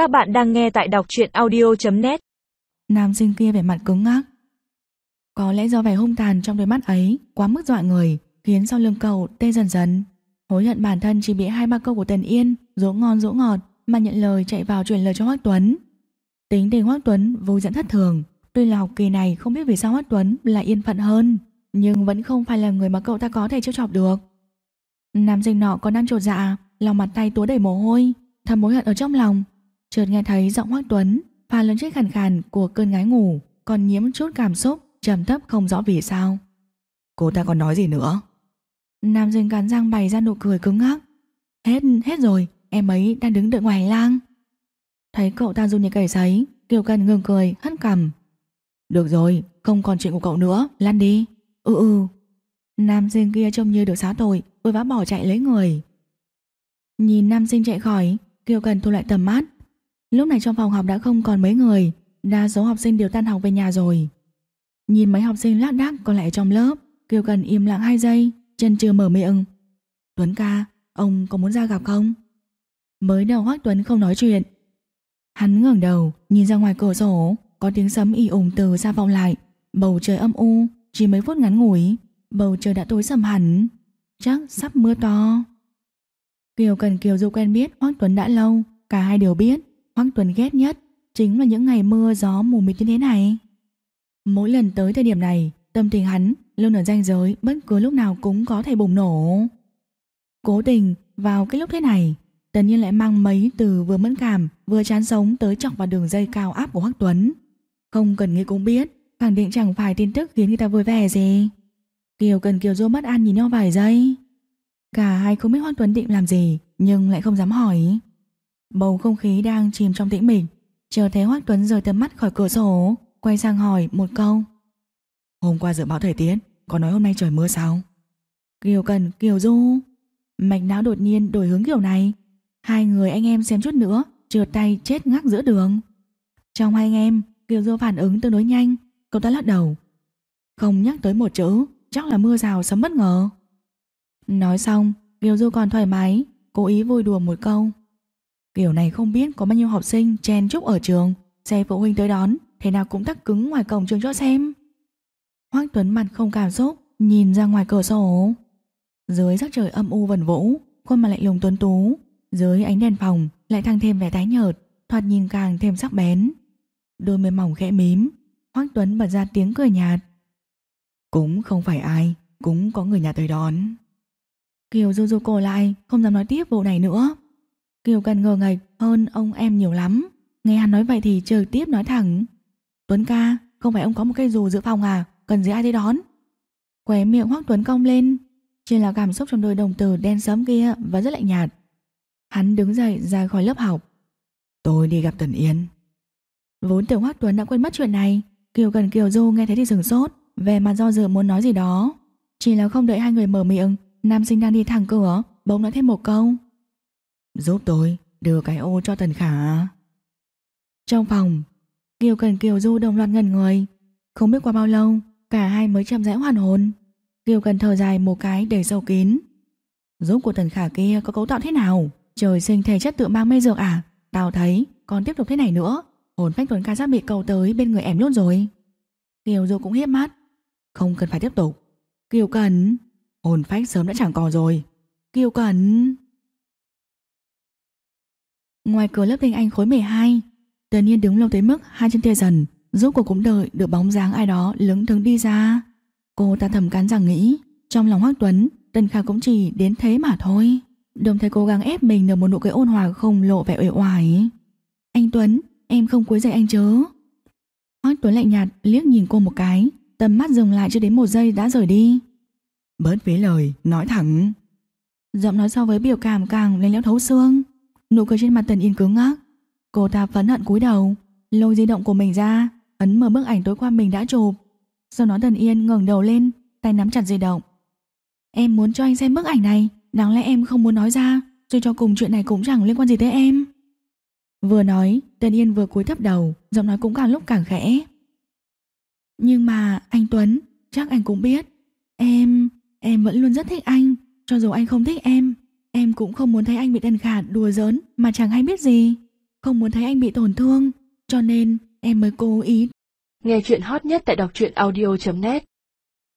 Các bạn đang nghe tại đọc truyện audio.net Nam sinh kia vẻ mặt cứng ngắc. Có lẽ do vẻ hung tàn trong đôi mắt ấy, Quá mức dọa người, Khiến sau lưng cậu tê dần dần. Hối hận bản thân chỉ bị hai ba câu của Tần Yên, Dỗ ngon dỗ ngọt, Mà nhận lời chạy vào truyền lời cho Hoác Tuấn. Tính tình Hoác Tuấn vô dẫn thất thường. Tuy là học kỳ này không biết vì sao Hoác Tuấn Là yên phận hơn, Nhưng vẫn không phải là người mà cậu ta có thể trêu chọc được. Nam sinh nọ còn đang trột dạ Lòng mặt tay túa đầy mồ hôi, Thầm mối hận ở trong lòng. Chợt nghe thấy giọng Hoác Tuấn Pha lớn chiếc khàn khàn của cơn ngái ngủ Còn nhiễm chút cảm xúc trầm thấp không rõ vì sao. Cô ta còn nói gì nữa? Nam sinh cắn răng bày ra nụ cười cứng ngắc. Hết, hết rồi Em ấy đang đứng đợi ngoài hành lang. Thấy cậu ta run như cầy sấy Kiều Cần ngừng cười hất cằm. Được rồi, không còn chuyện của cậu nữa Lăn đi. Ừ ừ. Nam sinh kia trông như được xá tội Vội vã bỏ chạy lấy người. Nhìn nam sinh chạy khỏi Kiều Cần thu lại tầm mắt Lúc này trong phòng học đã không còn mấy người Đa số học sinh đều tan học về nhà rồi. Nhìn mấy học sinh lác đác còn lại trong lớp Kiều Cần im lặng 2 giây Chân chưa mở miệng. Tuấn ca, ông có muốn ra gặp không? Mới đầu Hoác Tuấn không nói chuyện. Hắn ngẩng đầu Nhìn ra ngoài cửa sổ Có tiếng sấm ì ủng từ xa vọng lại. Bầu trời âm u Chỉ mấy phút ngắn ngủi Bầu trời đã tối sầm hẳn. Chắc sắp mưa to. Kiều Cần Kiều Du quen biết Hoác Tuấn đã lâu Cả hai đều biết. Hoang Tuấn ghét nhất Chính là những ngày mưa, gió, mù mịt như thế này. Mỗi lần tới thời điểm này, Tâm tình hắn luôn ở ranh giới, Bất cứ lúc nào cũng có thể bùng nổ. Cố tình vào cái lúc thế này Tần nhiên lại mang mấy từ vừa mẫn cảm, Vừa chán sống tới chọc vào đường dây cao áp của Hoác Tuấn. Không cần nghĩ cũng biết, Khẳng định chẳng phải tin tức khiến người ta vui vẻ gì. Kiều cần Kiều Du mất ăn nhìn nhau vài giây. Cả hai không biết Hoác Tuấn định làm gì, Nhưng lại không dám hỏi. Bầu không khí đang chìm trong tĩnh mịch. Chờ thấy Hoác Tuấn rời tầm mắt khỏi cửa sổ Quay sang hỏi một câu. Hôm qua dự báo thời tiết Có nói hôm nay trời mưa sao? Kiều Cần, Kiều Du. Mạch não đột nhiên đổi hướng kiểu này. Hai người anh em xem chút nữa Trượt tay chết ngắc giữa đường. Trong hai anh em Kiều Du phản ứng tương đối nhanh Cậu ta lắc đầu. Không nhắc tới một chữ Chắc là mưa rào sấm bất ngờ. Nói xong Kiều Du còn thoải mái Cố ý vui đùa một câu Kiểu này không biết có bao nhiêu học sinh chen chúc ở trường, Xe phụ huynh tới đón, Thế nào cũng tắc cứng ngoài cổng trường cho xem. Hoác Tuấn mặt không cảm xúc, Nhìn ra ngoài cửa sổ. Dưới sắc trời âm u vần vũ, Khuôn mặt lạnh lùng tuấn tú. Dưới ánh đèn phòng, lại thăng thêm vẻ tái nhợt, Thoạt nhìn càng thêm sắc bén. Đôi môi mỏng khẽ mím, Hoác Tuấn bật ra tiếng cười nhạt. Cũng không phải ai, Cũng có người nhà tới đón. Kiều du du cổ lại, Không dám nói tiếp vụ này nữa. Kiều cần ngờ ngạch hơn ông em nhiều lắm. Nghe hắn nói vậy thì trực tiếp nói thẳng. Tuấn ca Không phải ông có một cây dù dự phòng à? Cần gì ai tới đón? Khóe miệng Hoác Tuấn cong lên. Chỉ là cảm xúc trong đôi đồng tử đen sớm kia Và rất lạnh nhạt. Hắn đứng dậy ra khỏi lớp học. Tôi đi gặp Tần Yên Vốn tưởng Hoác Tuấn đã quên mất chuyện này Kiều cần Kiều Du nghe thấy thì sừng sốt Về mặt do dự muốn nói gì đó. Chỉ là không đợi hai người mở miệng Nam sinh đang đi thẳng cửa Bỗng nói thêm một câu Giúp tôi, đưa cái ô cho Tần Khả. Trong phòng, Kiều Cần Kiều Du đồng loạt ngần người. Không biết qua bao lâu, Cả hai mới chậm rãi hoàn hồn. Kiều Cần thở dài một cái để sâu kín. Giúp của Tần Khả kia có cấu tạo thế nào? Trời sinh thể chất tự mang mê dược à? Tao thấy, còn tiếp tục thế này nữa. Hồn phách Tuấn ca sắp bị cầu tới bên người em luôn rồi. Kiều Du cũng hiếp mắt. Không cần phải tiếp tục. Kiều Cần. Hồn phách sớm đã chẳng còn rồi. Kiều Cần. Ngoài cửa lớp tiếng Anh khối 12 Tần nhiên đứng lâu tới mức hai chân tê dần Rốt cuộc cũng đợi được bóng dáng ai đó lững thững đi ra. Cô ta thầm cắn rằng nghĩ Trong lòng Hoác Tuấn Tần Khả cũng chỉ đến thế mà thôi. Đồng thời cố gắng ép mình được một nụ cười ôn hòa không lộ vẻ uể oải. Anh Tuấn Em không quấy rầy anh chớ Hoác Tuấn lạnh nhạt liếc nhìn cô một cái Tầm mắt dừng lại chưa đến một giây đã rời đi. Bớt phí lời Nói thẳng. Giọng nói so với biểu cảm càng lạnh lẽo thấu xương Nụ cười trên mặt Tần Yên cứng ngắc. Cô ta phẫn hận cúi đầu Lôi di động của mình ra Ấn mở bức ảnh tối qua mình đã chụp. Sau đó Tần Yên ngẩng đầu lên Tay nắm chặt di động. Em muốn cho anh xem bức ảnh này Đáng lẽ em không muốn nói ra Rồi cho cùng chuyện này cũng chẳng liên quan gì tới em. Vừa nói Tần Yên vừa cúi thấp đầu Giọng nói cũng càng lúc càng khẽ. Nhưng mà anh Tuấn Chắc anh cũng biết. Em, em vẫn luôn rất thích anh Cho dù anh không thích em. Em cũng không muốn thấy anh bị Tần Khả đùa giỡn Mà chẳng hay biết gì không muốn thấy anh bị tổn thương, cho nên em mới cố ý. Nghe chuyện hot nhất tại đọc truyện audio.net